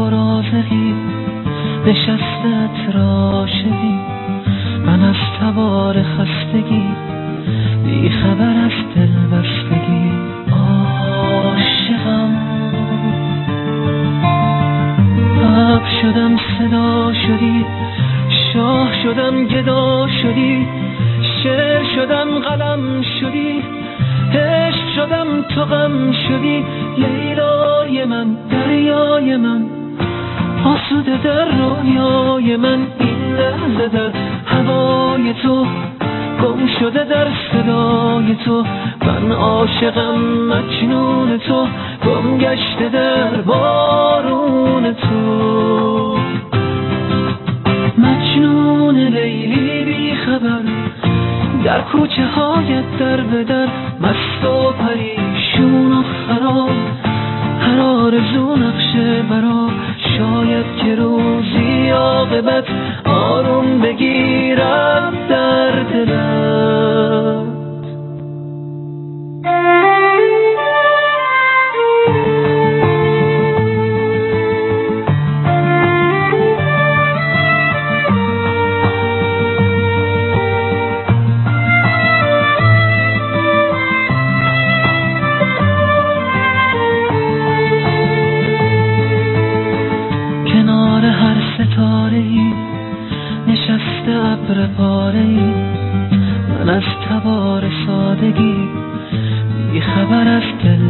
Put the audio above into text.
و رازقی را راشقی من از تبار خستگی بیخبر از دل بستگی. آشقم عب شدم صدا شدی شاه شدم گدا شدی شعر شدم قلم شدی هشت شدم تو غم شدی. لیلای من دریای من. آسوده در رویای من این لحظه در هوای تو گم شده در صدای تو. من عاشقم مجنون تو گم گشته در بارون تو. مجنون لیلی بی خبر در کوچه هایت در بدر. مست و پریشون و خراب هر آرزو نقشه برا شاید که روزی عاقبت آروم بگیرد نشسته ابر پاره ای. من از تبار سادگی بی خبر از دلدادگی